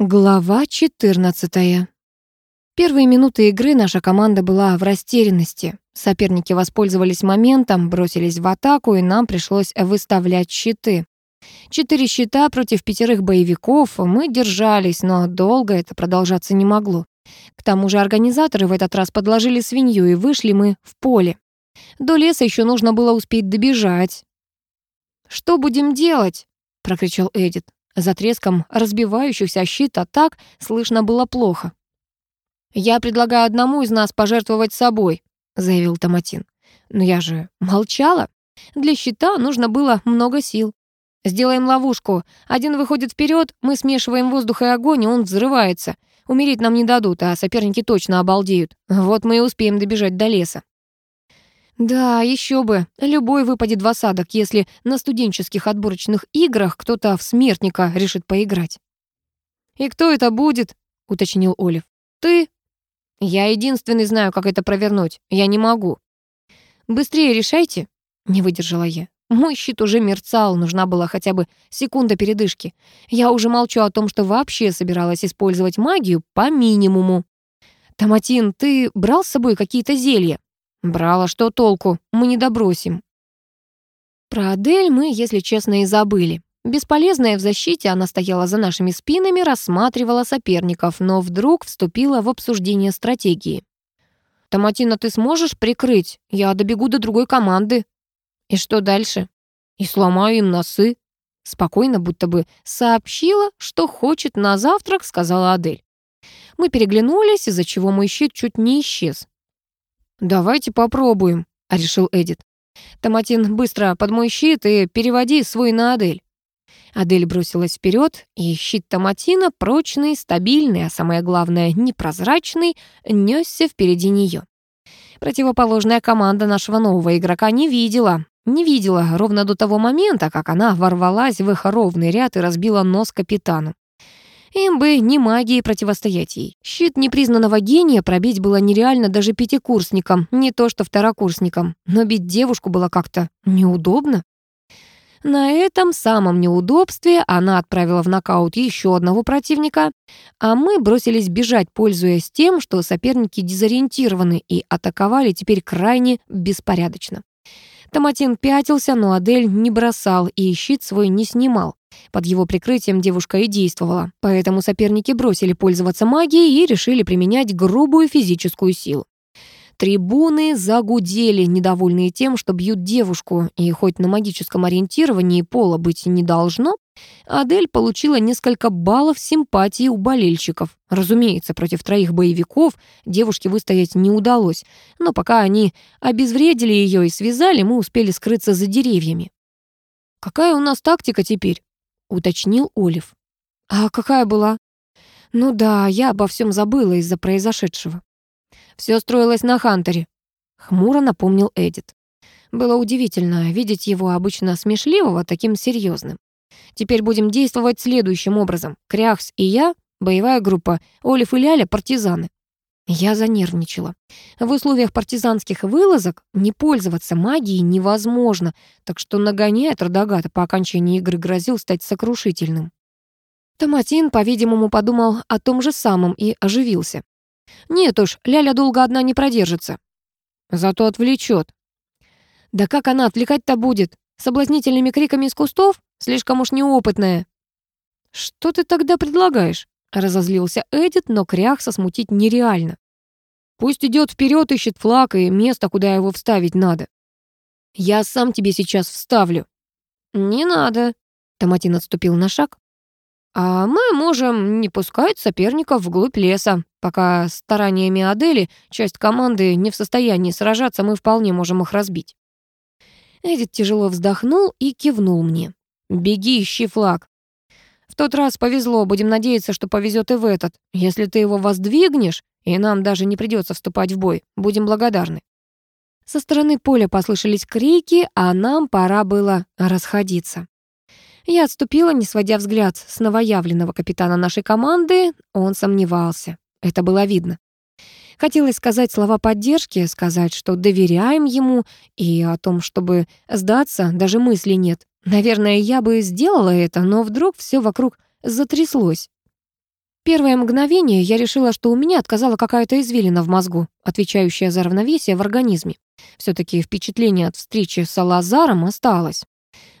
Глава 14. Первые минуты игры наша команда была в растерянности. Соперники воспользовались моментом, бросились в атаку, и нам пришлось выставлять щиты. Четыре щита против пятерых боевиков, мы держались, но долго это продолжаться не могло. К тому же организаторы в этот раз подложили свинью, и вышли мы в поле. До леса еще нужно было успеть добежать. «Что будем делать?» — прокричал Эдит. За треском разбивающихся щит атак слышно было плохо. «Я предлагаю одному из нас пожертвовать собой», — заявил Томатин. «Но я же молчала. Для щита нужно было много сил. Сделаем ловушку. Один выходит вперед, мы смешиваем воздух и огонь, и он взрывается. Умереть нам не дадут, а соперники точно обалдеют. Вот мы и успеем добежать до леса». Да, еще бы. Любой выпадет в осадок, если на студенческих отборочных играх кто-то в смертника решит поиграть. «И кто это будет?» — уточнил Олив. «Ты?» «Я единственный знаю, как это провернуть. Я не могу». «Быстрее решайте», — не выдержала я. Мой щит уже мерцал, нужна была хотя бы секунда передышки. Я уже молчу о том, что вообще собиралась использовать магию по минимуму. «Томатин, ты брал с собой какие-то зелья?» Брала, что толку? Мы не добросим. Про Адель мы, если честно, и забыли. Бесполезная в защите, она стояла за нашими спинами, рассматривала соперников, но вдруг вступила в обсуждение стратегии. «Томатина, ты сможешь прикрыть? Я добегу до другой команды». «И что дальше?» «И сломаю им носы». Спокойно, будто бы сообщила, что хочет на завтрак, сказала Адель. Мы переглянулись, из-за чего мой щит чуть не исчез. «Давайте попробуем», — решил Эдит. «Томатин, быстро под мой щит и переводи свой на Адель». Адель бросилась вперед, и щит Томатина, прочный, стабильный, а самое главное, непрозрачный, несся впереди нее. Противоположная команда нашего нового игрока не видела. Не видела ровно до того момента, как она ворвалась в их ровный ряд и разбила нос капитану. Им бы не магией противостоять ей. Щит непризнанного гения пробить было нереально даже пятикурсникам, не то что второкурсникам. Но бить девушку было как-то неудобно. На этом самом неудобстве она отправила в нокаут еще одного противника, а мы бросились бежать, пользуясь тем, что соперники дезориентированы и атаковали теперь крайне беспорядочно. Томатин пятился, но Адель не бросал и щит свой не снимал. Под его прикрытием девушка и действовала, поэтому соперники бросили пользоваться магией и решили применять грубую физическую силу. Трибуны загудели, недовольные тем, что бьют девушку, и хоть на магическом ориентировании пола быть не должно, Адель получила несколько баллов симпатии у болельщиков. Разумеется, против троих боевиков девушке выстоять не удалось, но пока они обезвредили ее и связали, мы успели скрыться за деревьями. «Какая у нас тактика теперь?» — уточнил Олив. «А какая была?» «Ну да, я обо всем забыла из-за произошедшего». «Все строилось на Хантере», — хмуро напомнил Эдит. Было удивительно видеть его обычно смешливого таким серьезным. Теперь будем действовать следующим образом. Кряхс и я — боевая группа, Олив и Ляля — партизаны. Я занервничала. В условиях партизанских вылазок не пользоваться магией невозможно, так что нагоняй от Радагата по окончании игры грозил стать сокрушительным. Томатин, по-видимому, подумал о том же самом и оживился. Нет уж, Ляля долго одна не продержится. Зато отвлечет. Да как она отвлекать-то будет? Соблазнительными криками из кустов? Слишком уж неопытная. Что ты тогда предлагаешь? Разозлился Эдит, но Кряхса смутить нереально. Пусть идет вперед, ищет флаг и место, куда его вставить надо. Я сам тебе сейчас вставлю. Не надо. Томатин отступил на шаг. А мы можем не пускать соперников вглубь леса. Пока стараниями Адели часть команды не в состоянии сражаться, мы вполне можем их разбить. Эдит тяжело вздохнул и кивнул мне. «Беги, ищи флаг. В тот раз повезло, будем надеяться, что повезет и в этот. Если ты его воздвигнешь, и нам даже не придется вступать в бой, будем благодарны». Со стороны поля послышались крики, а нам пора было расходиться. Я отступила, не сводя взгляд с новоявленного капитана нашей команды. Он сомневался. Это было видно. Хотелось сказать слова поддержки, сказать, что доверяем ему, и о том, чтобы сдаться, даже мысли нет. Наверное, я бы сделала это, но вдруг все вокруг затряслось. первое мгновение я решила, что у меня отказала какая-то извилина в мозгу, отвечающая за равновесие в организме. все таки впечатление от встречи с Алазаром осталось.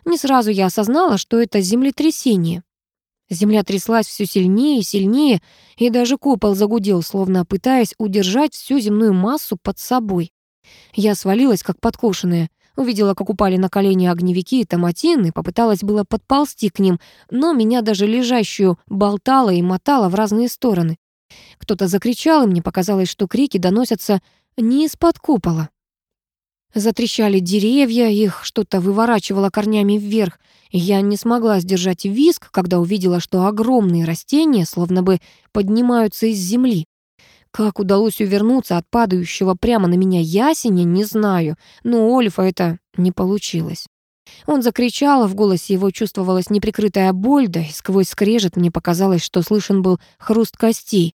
Не сразу я осознала, что это землетрясение. Земля тряслась все сильнее и сильнее, и даже купол загудел, словно пытаясь удержать всю земную массу под собой. Я свалилась, как подкошенная, увидела, как упали на колени огневики и томатин, и попыталась было подползти к ним, но меня даже лежащую болтало и мотало в разные стороны. Кто-то закричал, и мне показалось, что крики доносятся не из-под купола. Затрещали деревья, их что-то выворачивало корнями вверх, я не смогла сдержать виск, когда увидела, что огромные растения словно бы поднимаются из земли. Как удалось увернуться от падающего прямо на меня ясеня, не знаю, но у Ольфа это не получилось. Он закричал, в голосе его чувствовалась неприкрытая боль, да и сквозь скрежет мне показалось, что слышен был хруст костей.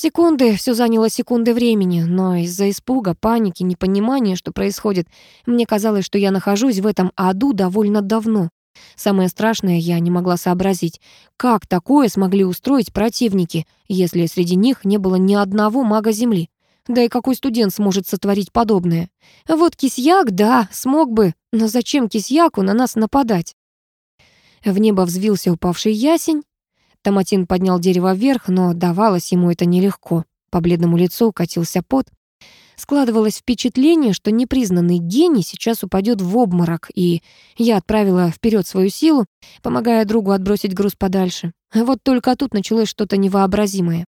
Секунды, все заняло секунды времени, но из-за испуга, паники, непонимания, что происходит, мне казалось, что я нахожусь в этом аду довольно давно. Самое страшное я не могла сообразить, как такое смогли устроить противники, если среди них не было ни одного мага Земли. Да и какой студент сможет сотворить подобное? Вот кисьяк, да, смог бы, но зачем кисьяку на нас нападать? В небо взвился упавший ясень, Томатин поднял дерево вверх, но давалось ему это нелегко. По бледному лицу катился пот. Складывалось впечатление, что непризнанный гений сейчас упадет в обморок, и я отправила вперед свою силу, помогая другу отбросить груз подальше. Вот только тут началось что-то невообразимое.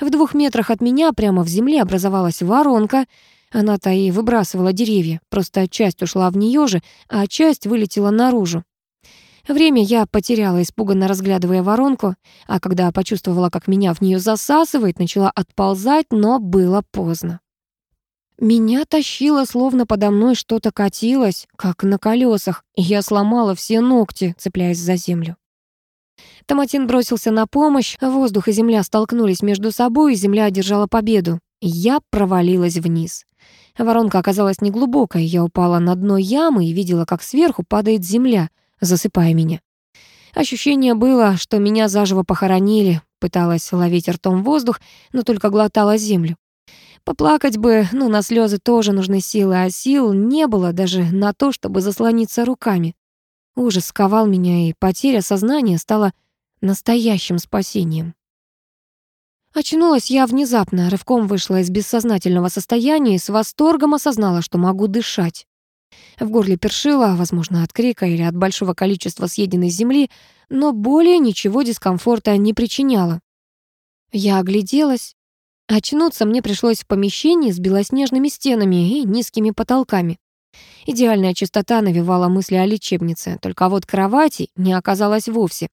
В двух метрах от меня прямо в земле образовалась воронка. Она-то и выбрасывала деревья, просто часть ушла в нее же, а часть вылетела наружу. Время я потеряла, испуганно разглядывая воронку, а когда почувствовала, как меня в нее засасывает, начала отползать, но было поздно. Меня тащило, словно подо мной что-то катилось, как на колесах, и я сломала все ногти, цепляясь за землю. Томатин бросился на помощь, воздух и земля столкнулись между собой, и земля одержала победу. Я провалилась вниз. Воронка оказалась неглубокой, я упала на дно ямы и видела, как сверху падает земля — засыпая меня. Ощущение было, что меня заживо похоронили, пыталась ловить ртом воздух, но только глотала землю. Поплакать бы, но на слезы тоже нужны силы, а сил не было даже на то, чтобы заслониться руками. Ужас сковал меня, и потеря сознания стала настоящим спасением. Очнулась я внезапно, рывком вышла из бессознательного состояния и с восторгом осознала, что могу дышать. В горле першило, возможно, от крика или от большого количества съеденной земли, но более ничего дискомфорта не причиняло. Я огляделась. Очнуться мне пришлось в помещении с белоснежными стенами и низкими потолками. Идеальная чистота навевала мысли о лечебнице, только вот кровати не оказалось вовсе.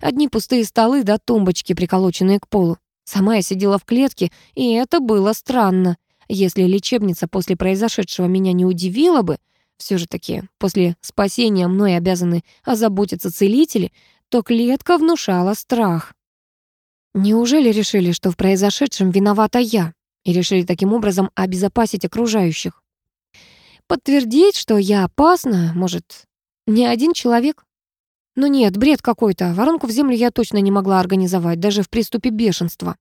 Одни пустые столы да тумбочки, приколоченные к полу. Сама я сидела в клетке, и это было странно. Если лечебница после произошедшего меня не удивила бы, все же таки после спасения мной обязаны озаботиться целители, то клетка внушала страх. Неужели решили, что в произошедшем виновата я, и решили таким образом обезопасить окружающих? Подтвердить, что я опасна, может, не один человек? Но нет, бред какой-то. Воронку в землю я точно не могла организовать, даже в приступе бешенства.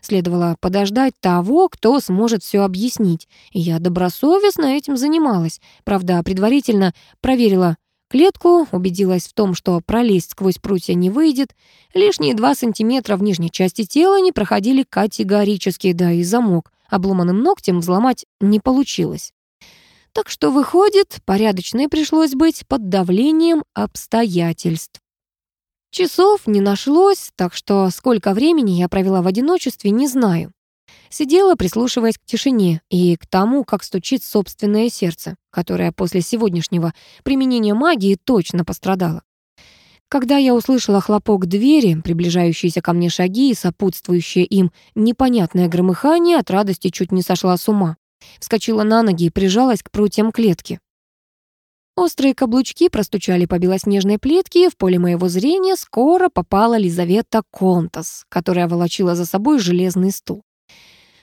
Следовало подождать того, кто сможет все объяснить. И я добросовестно этим занималась. Правда, предварительно проверила клетку, убедилась в том, что пролезть сквозь прутья не выйдет. Лишние два сантиметра в нижней части тела не проходили категорически, да и замок обломанным ногтем взломать не получилось. Так что, выходит, порядочной пришлось быть под давлением обстоятельств. Часов не нашлось, так что сколько времени я провела в одиночестве, не знаю. Сидела, прислушиваясь к тишине и к тому, как стучит собственное сердце, которое после сегодняшнего применения магии точно пострадало. Когда я услышала хлопок двери, приближающиеся ко мне шаги и сопутствующее им непонятное громыхание, от радости чуть не сошла с ума. Вскочила на ноги и прижалась к прутьям клетки. Острые каблучки простучали по белоснежной плитке, и в поле моего зрения скоро попала Лизавета Контас, которая волочила за собой железный стул.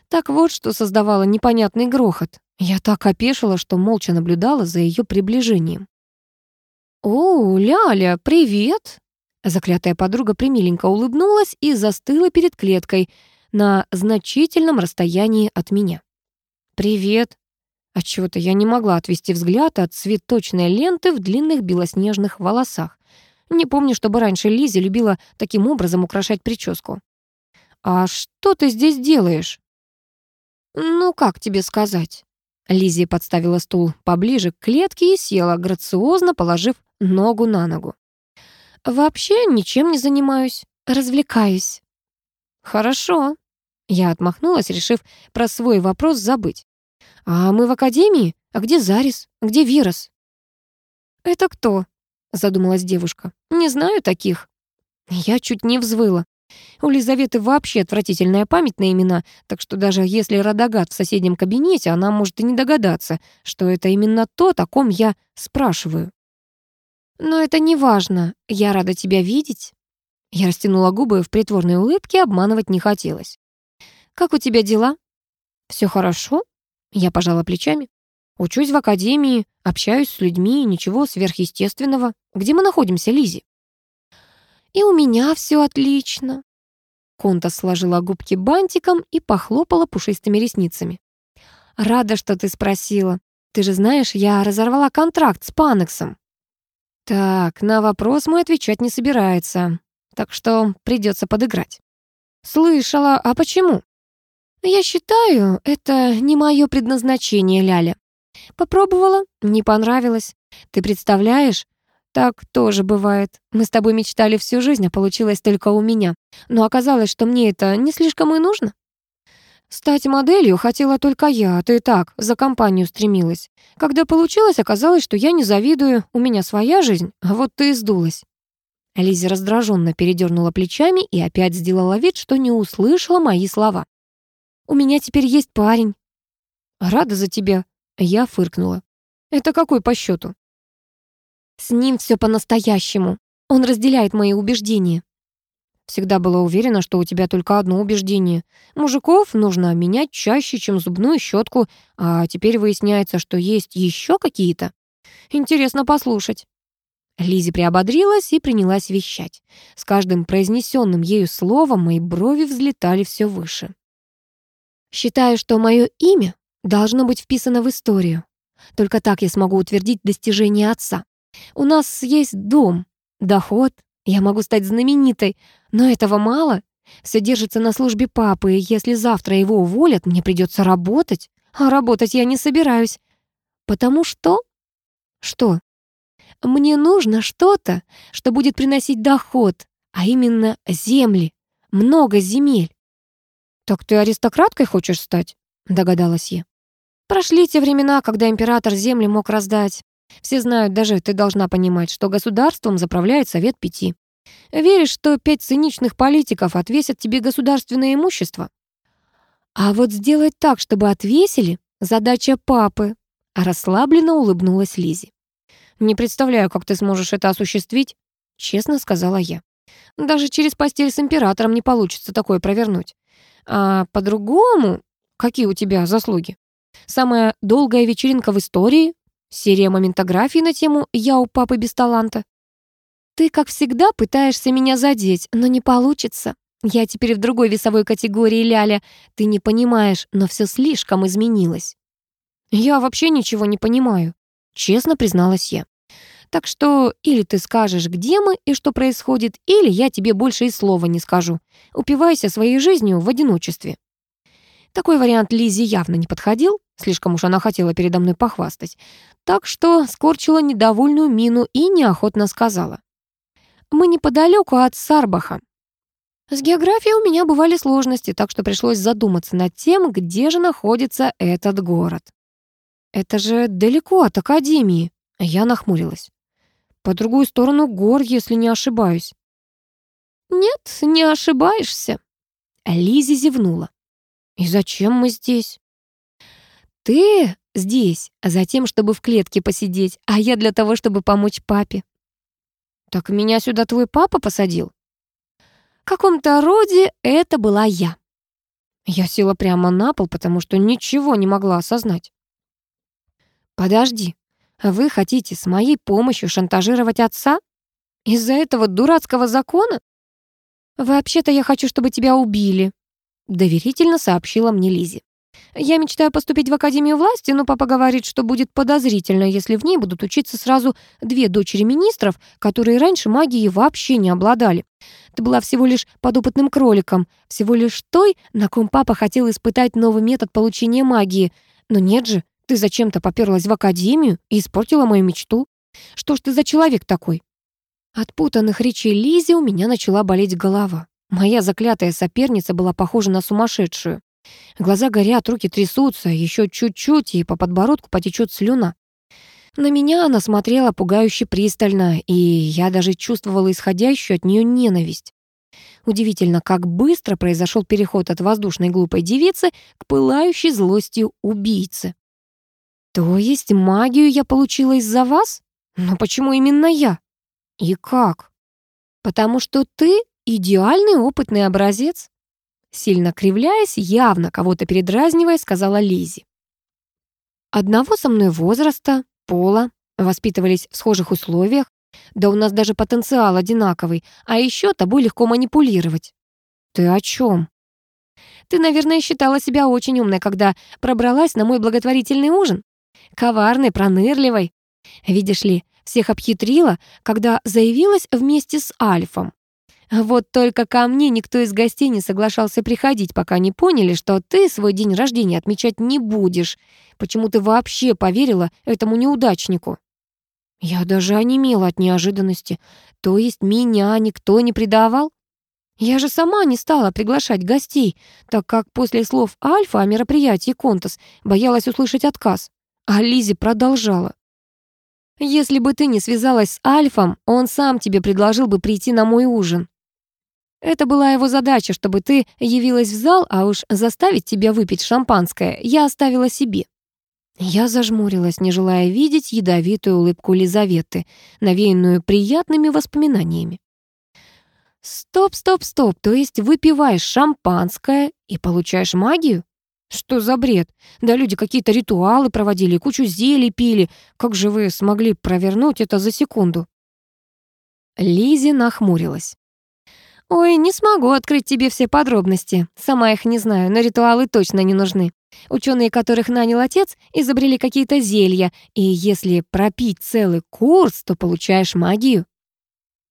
Так вот, что создавало непонятный грохот. Я так опешила, что молча наблюдала за ее приближением. «О, Ляля, привет!» Заклятая подруга примиленько улыбнулась и застыла перед клеткой на значительном расстоянии от меня. «Привет». Отчего-то я не могла отвести взгляд от цветочной ленты в длинных белоснежных волосах. Не помню, чтобы раньше Лизи любила таким образом украшать прическу. «А что ты здесь делаешь?» «Ну, как тебе сказать?» Лизи подставила стул поближе к клетке и села, грациозно положив ногу на ногу. «Вообще ничем не занимаюсь, развлекаюсь». «Хорошо». Я отмахнулась, решив про свой вопрос забыть. «А мы в академии? А где Зарис? Где Вирос?» «Это кто?» — задумалась девушка. «Не знаю таких». Я чуть не взвыла. У Лизаветы вообще отвратительная память на имена, так что даже если Радагат в соседнем кабинете, она может и не догадаться, что это именно то, о ком я спрашиваю. «Но это не важно. Я рада тебя видеть». Я растянула губы в притворной улыбке, обманывать не хотелось. «Как у тебя дела?» Все хорошо?» Я пожала плечами. «Учусь в академии, общаюсь с людьми, ничего сверхъестественного. Где мы находимся, Лизи? «И у меня все отлично». Конта сложила губки бантиком и похлопала пушистыми ресницами. «Рада, что ты спросила. Ты же знаешь, я разорвала контракт с Панексом». «Так, на вопрос мой отвечать не собирается, так что придется подыграть». «Слышала, а почему?» «Я считаю, это не мое предназначение, Ляля. Попробовала, не понравилось. Ты представляешь, так тоже бывает. Мы с тобой мечтали всю жизнь, а получилось только у меня. Но оказалось, что мне это не слишком и нужно. Стать моделью хотела только я, а ты так, за компанию стремилась. Когда получилось, оказалось, что я не завидую, у меня своя жизнь, а вот ты сдулась. Лиза раздраженно передернула плечами и опять сделала вид, что не услышала мои слова. «У меня теперь есть парень». «Рада за тебя», — я фыркнула. «Это какой по счету? С ним все по-настоящему. Он разделяет мои убеждения. Всегда была уверена, что у тебя только одно убеждение. Мужиков нужно менять чаще, чем зубную щетку, а теперь выясняется, что есть еще какие-то. Интересно послушать. Лизи приободрилась и принялась вещать. С каждым произнесенным ею словом мои брови взлетали все выше. Считаю, что мое имя должно быть вписано в историю. Только так я смогу утвердить достижения отца. У нас есть дом, доход, я могу стать знаменитой, но этого мало. Все держится на службе папы, и если завтра его уволят, мне придется работать. А работать я не собираюсь. Потому что... Что? Мне нужно что-то, что будет приносить доход, а именно земли. Много земель. «Так ты аристократкой хочешь стать?» — догадалась я. Прошли те времена, когда император земли мог раздать. Все знают, даже ты должна понимать, что государством заправляет Совет Пяти. Веришь, что пять циничных политиков отвесят тебе государственное имущество? А вот сделать так, чтобы отвесили, задача папы. Расслабленно улыбнулась Лизи. Не представляю, как ты сможешь это осуществить, честно сказала я. Даже через постель с императором не получится такое провернуть. А по-другому, какие у тебя заслуги? Самая долгая вечеринка в истории, Серия моментографий на тему «Я у папы без таланта». Ты, как всегда, пытаешься меня задеть, но не получится. Я теперь в другой весовой категории, Ляля. Ты не понимаешь, но все слишком изменилось. Я вообще ничего не понимаю, честно призналась я. Так что или ты скажешь, где мы и что происходит, или я тебе больше и слова не скажу. Упивайся своей жизнью в одиночестве. Такой вариант Лизе явно не подходил, слишком уж она хотела передо мной похвастать, так что скорчила недовольную мину и неохотно сказала. «Мы неподалеку от Сарбаха. С географией у меня бывали сложности, так что пришлось задуматься над тем, где же находится этот город. Это же далеко от Академии. Я нахмурилась. По другую сторону гор, если не ошибаюсь. Нет, не ошибаешься. Лизи зевнула. «И зачем мы здесь?» «Ты здесь, а затем, чтобы в клетке посидеть, а я для того, чтобы помочь папе». «Так меня сюда твой папа посадил?» «В каком-то роде это была я». Я села прямо на пол, потому что ничего не могла осознать. «Подожди, вы хотите с моей помощью шантажировать отца?» Из-за этого дурацкого закона? Вообще-то я хочу, чтобы тебя убили, доверительно сообщила мне Лизи. Я мечтаю поступить в Академию власти, но папа говорит, что будет подозрительно, если в ней будут учиться сразу две дочери министров, которые раньше магией вообще не обладали. Ты была всего лишь подопытным кроликом, всего лишь той, на ком папа хотел испытать новый метод получения магии. Но нет же, ты зачем-то поперлась в Академию и испортила мою мечту. Что ж ты за человек такой? От путанных речей Лизи у меня начала болеть голова. Моя заклятая соперница была похожа на сумасшедшую. Глаза горят, руки трясутся, еще чуть-чуть, и по подбородку потечет слюна. На меня она смотрела пугающе пристально, и я даже чувствовала исходящую от нее ненависть. Удивительно, как быстро произошел переход от воздушной глупой девицы к пылающей злостью убийцы. То есть магию я получила из-за вас? Но почему именно я? И как? Потому что ты идеальный опытный образец. Сильно кривляясь, явно кого-то передразнивая, сказала Лизи. Одного со мной возраста, пола, воспитывались в схожих условиях, да у нас даже потенциал одинаковый, а еще тобой легко манипулировать. Ты о чем? Ты, наверное, считала себя очень умной, когда пробралась на мой благотворительный ужин. Коварной, пронырливой. Видишь ли, всех обхитрила, когда заявилась вместе с Альфом. Вот только ко мне никто из гостей не соглашался приходить, пока не поняли, что ты свой день рождения отмечать не будешь. Почему ты вообще поверила этому неудачнику? Я даже онемела от неожиданности. То есть меня никто не предавал? Я же сама не стала приглашать гостей, так как после слов Альфа о мероприятии Контас боялась услышать отказ. А Лизи продолжала. «Если бы ты не связалась с Альфом, он сам тебе предложил бы прийти на мой ужин. Это была его задача, чтобы ты явилась в зал, а уж заставить тебя выпить шампанское я оставила себе». Я зажмурилась, не желая видеть ядовитую улыбку Лизаветы, навеянную приятными воспоминаниями. «Стоп, стоп, стоп, то есть выпиваешь шампанское и получаешь магию? Что за бред? Да люди какие-то ритуалы проводили, кучу зелий пили. Как же вы смогли провернуть это за секунду?» Лизи нахмурилась. «Ой, не смогу открыть тебе все подробности. Сама их не знаю, но ритуалы точно не нужны. Ученые, которых нанял отец, изобрели какие-то зелья, и если пропить целый курс, то получаешь магию».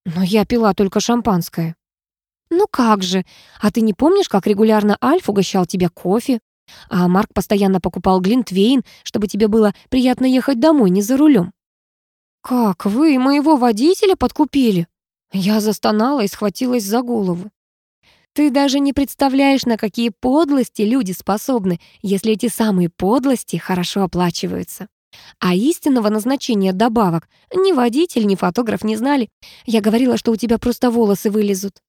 «Но я пила только шампанское». «Ну как же? А ты не помнишь, как регулярно Альф угощал тебя кофе? А Марк постоянно покупал глинтвейн, чтобы тебе было приятно ехать домой, не за рулем». «Как вы моего водителя подкупили?» Я застонала и схватилась за голову. Ты даже не представляешь, на какие подлости люди способны, если эти самые подлости хорошо оплачиваются. А истинного назначения добавок ни водитель, ни фотограф не знали. Я говорила, что у тебя просто волосы вылезут.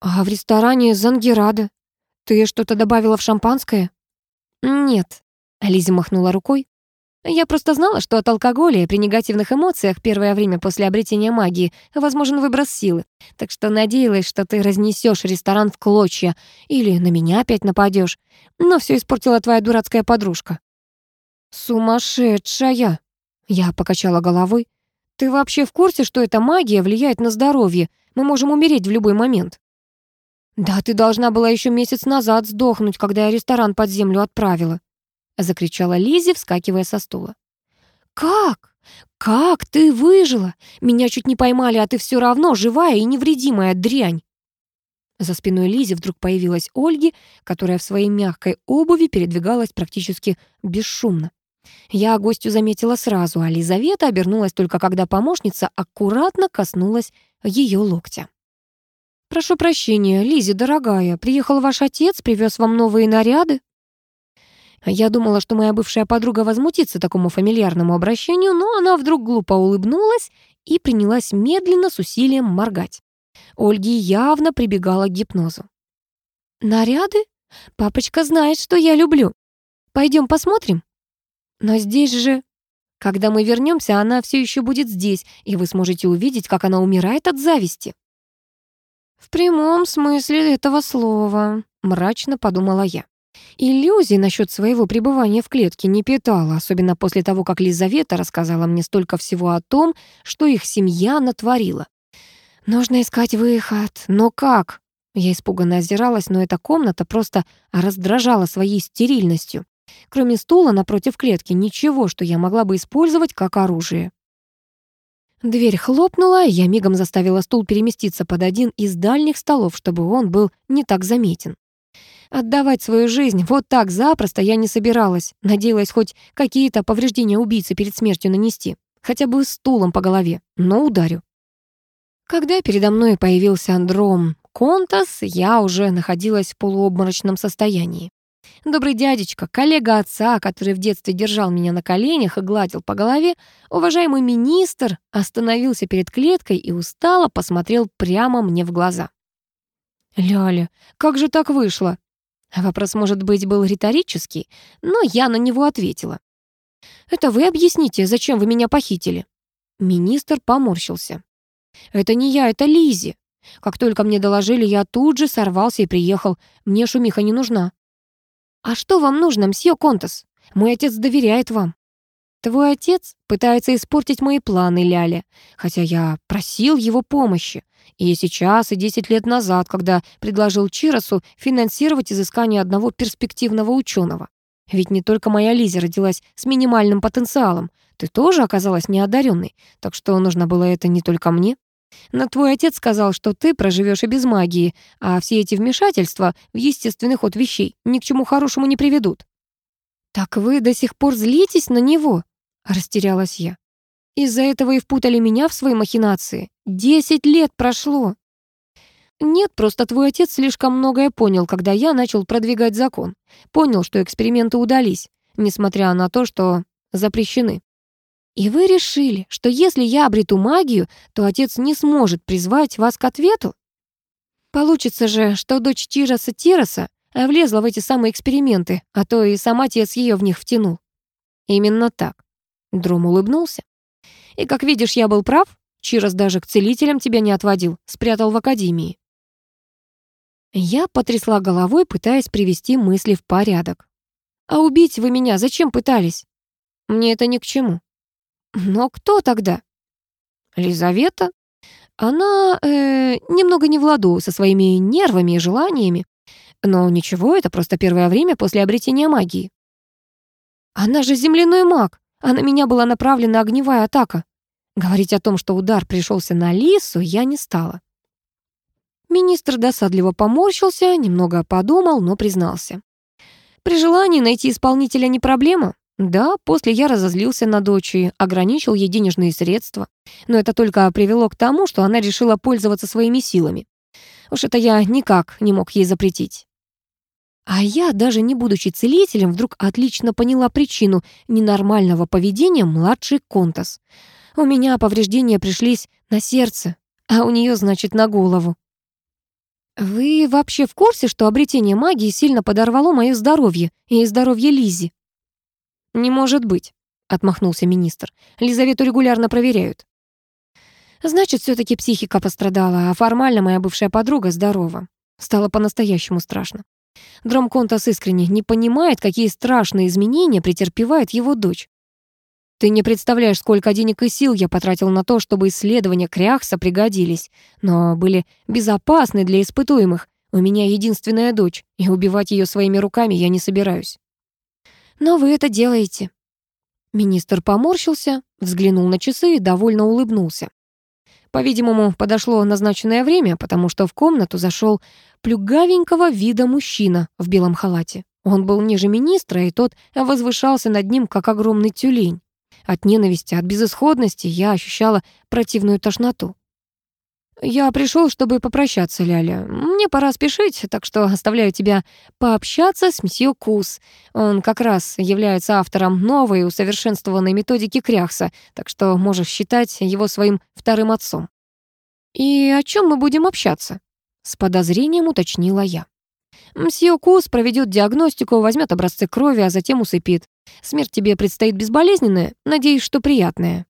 А в ресторане Зангерада ты что-то добавила в шампанское? Нет. Лиза махнула рукой. Я просто знала, что от алкоголя при негативных эмоциях первое время после обретения магии возможен выброс силы. Так что надеялась, что ты разнесешь ресторан в клочья или на меня опять нападешь. Но все испортила твоя дурацкая подружка. Сумасшедшая! Я покачала головой. Ты вообще в курсе, что эта магия влияет на здоровье? Мы можем умереть в любой момент. Да, ты должна была еще месяц назад сдохнуть, когда я ресторан под землю отправила закричала Лизи, вскакивая со стула. «Как? Как ты выжила? Меня чуть не поймали, а ты все равно живая и невредимая дрянь!» За спиной Лизи вдруг появилась Ольги, которая в своей мягкой обуви передвигалась практически бесшумно. Я гостю заметила сразу, а Лизавета обернулась только когда помощница аккуратно коснулась ее локтя. «Прошу прощения, Лизи, дорогая, приехал ваш отец, привез вам новые наряды?» Я думала, что моя бывшая подруга возмутится такому фамильярному обращению, но она вдруг глупо улыбнулась и принялась медленно с усилием моргать. Ольге явно прибегала к гипнозу. «Наряды? Папочка знает, что я люблю. Пойдем посмотрим?» «Но здесь же...» «Когда мы вернемся, она все еще будет здесь, и вы сможете увидеть, как она умирает от зависти». «В прямом смысле этого слова», — мрачно подумала я. Иллюзий насчет своего пребывания в клетке не питала, особенно после того, как Лизавета рассказала мне столько всего о том, что их семья натворила. Нужно искать выход, но как? Я испуганно озиралась, но эта комната просто раздражала своей стерильностью. Кроме стула напротив клетки, ничего, что я могла бы использовать как оружие. Дверь хлопнула, я мигом заставила стул переместиться под один из дальних столов, чтобы он был не так заметен. Отдавать свою жизнь вот так запросто я не собиралась, надеялась хоть какие-то повреждения убийцы перед смертью нанести, хотя бы стулом по голове, но ударю. Когда передо мной появился Андром Контас, я уже находилась в полуобморочном состоянии. Добрый дядечка, коллега отца, который в детстве держал меня на коленях и гладил по голове, уважаемый министр, остановился перед клеткой и устало посмотрел прямо мне в глаза. «Ляля, как же так вышло?» Вопрос, может быть, был риторический, но я на него ответила. «Это вы объясните, зачем вы меня похитили?» Министр поморщился. «Это не я, это Лизи. Как только мне доложили, я тут же сорвался и приехал. Мне шумиха не нужна». «А что вам нужно, мсье Контас? Мой отец доверяет вам». «Твой отец пытается испортить мои планы, Ляля, хотя я просил его помощи. И сейчас, и десять лет назад, когда предложил Чиросу финансировать изыскание одного перспективного ученого. Ведь не только моя Лиза родилась с минимальным потенциалом, ты тоже оказалась неодаренной, так что нужно было это не только мне. Но твой отец сказал, что ты проживешь и без магии, а все эти вмешательства в естественный ход вещей ни к чему хорошему не приведут. «Так вы до сих пор злитесь на него?» — растерялась я. «Из-за этого и впутали меня в свои махинации. Десять лет прошло». «Нет, просто твой отец слишком многое понял, когда я начал продвигать закон. Понял, что эксперименты удались, несмотря на то, что запрещены. И вы решили, что если я обрету магию, то отец не сможет призвать вас к ответу? Получится же, что дочь Тироса Тироса влезла в эти самые эксперименты, а то и сам отец ее в них втянул. Именно так. Друм улыбнулся. И, как видишь, я был прав. Чирос даже к целителям тебя не отводил, спрятал в академии. Я потрясла головой, пытаясь привести мысли в порядок. «А убить вы меня зачем пытались?» «Мне это ни к чему. Но кто тогда? Лизавета. Она э, немного не в ладу со своими нервами и желаниями. Но ничего, это просто первое время после обретения магии. Она же земляной маг, а на меня была направлена огневая атака. Говорить о том, что удар пришелся на Лису, я не стала. Министр досадливо поморщился, немного подумал, но признался. При желании найти исполнителя не проблема. Да, после я разозлился на дочь и ограничил ей денежные средства. Но это только привело к тому, что она решила пользоваться своими силами. Уж это я никак не мог ей запретить. А я, даже не будучи целителем, вдруг отлично поняла причину ненормального поведения младшей Контас. У меня повреждения пришлись на сердце, а у нее, значит, на голову. «Вы вообще в курсе, что обретение магии сильно подорвало мое здоровье и здоровье Лизи?» «Не может быть», — отмахнулся министр. «Лизавету регулярно проверяют». «Значит, все таки психика пострадала, а формально моя бывшая подруга здорова. Стало по-настоящему страшно. Дромконтас искренне не понимает, какие страшные изменения претерпевает его дочь. Ты не представляешь, сколько денег и сил я потратил на то, чтобы исследования Кряхса пригодились, но были безопасны для испытуемых. У меня единственная дочь, и убивать ее своими руками я не собираюсь. Но вы это делаете». Министр поморщился, взглянул на часы и довольно улыбнулся. По-видимому, подошло назначенное время, потому что в комнату зашел плюгавенького вида мужчина в белом халате. Он был ниже министра, и тот возвышался над ним, как огромный тюлень. От ненависти, от безысходности я ощущала противную тошноту. «Я пришел, чтобы попрощаться, Ляля. Мне пора спешить, так что оставляю тебя пообщаться с месье Кус. Он как раз является автором новой усовершенствованной методики Кряхса, так что можешь считать его своим вторым отцом». «И о чем мы будем общаться?» — с подозрением уточнила я. «Мсье Кус проведет диагностику, возьмет образцы крови, а затем усыпит. Смерть тебе предстоит безболезненная, надеюсь, что приятная».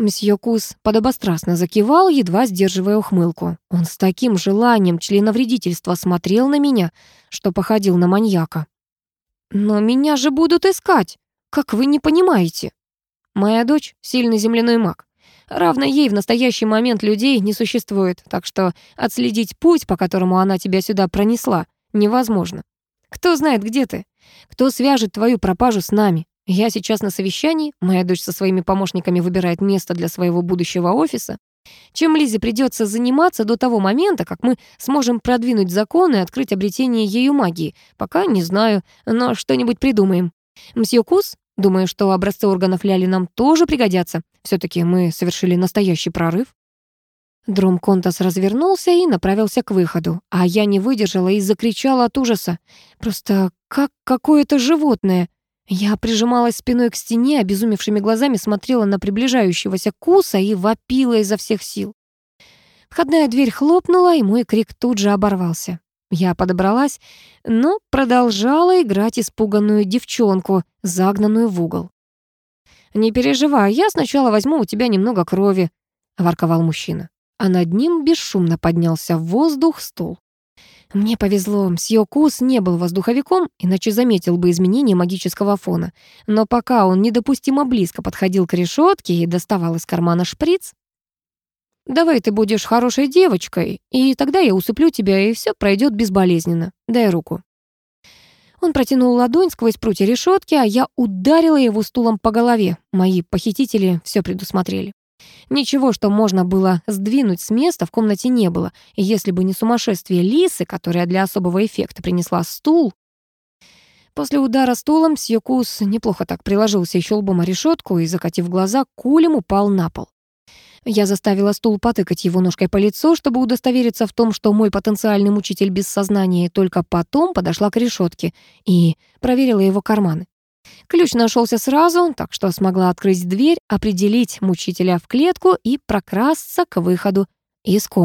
Мсье Кус подобострастно закивал, едва сдерживая ухмылку. Он с таким желанием членовредительства смотрел на меня, что походил на маньяка. «Но меня же будут искать! Как вы не понимаете?» «Моя дочь — сильный земляной маг. Равно ей в настоящий момент людей не существует, так что отследить путь, по которому она тебя сюда пронесла, невозможно. Кто знает, где ты? Кто свяжет твою пропажу с нами? Я сейчас на совещании, моя дочь со своими помощниками выбирает место для своего будущего офиса. Чем Лизе придется заниматься до того момента, как мы сможем продвинуть законы и открыть обретение ею магии? Пока не знаю, но что-нибудь придумаем. Мсье Кус, думаю, что образцы органов Ляли нам тоже пригодятся. все таки мы совершили настоящий прорыв. Дром Контас развернулся и направился к выходу, а я не выдержала и закричала от ужаса. Просто как какое-то животное — я прижималась спиной к стене, обезумевшими глазами смотрела на приближающегося куса и вопила изо всех сил. Входная дверь хлопнула, и мой крик тут же оборвался. Я подобралась, но продолжала играть испуганную девчонку, загнанную в угол. «Не переживай, я сначала возьму у тебя немного крови», — ворковал мужчина. А над ним бесшумно поднялся в воздух стул. Мне повезло, мсье Кус не был воздуховиком, иначе заметил бы изменение магического фона. Но пока он недопустимо близко подходил к решетке и доставал из кармана шприц, «Давай ты будешь хорошей девочкой, и тогда я усыплю тебя, и все пройдет безболезненно. Дай руку». Он протянул ладонь сквозь прутья решетки, а я ударила его стулом по голове. Мои похитители все предусмотрели. Ничего, что можно было сдвинуть с места, в комнате не было. И если бы не сумасшествие Лисы, которая для особого эффекта принесла стул... После удара стулом Сьюкус неплохо так приложился еще лбом о решетку и, закатив глаза, кулем упал на пол. Я заставила стул потыкать его ножкой по лицу, чтобы удостовериться в том, что мой потенциальный мучитель без сознания, только потом подошла к решетке и проверила его карманы. Ключ нашелся сразу, так что смогла открыть дверь, определить мучителя в клетку и прокрасться к выходу из комнаты.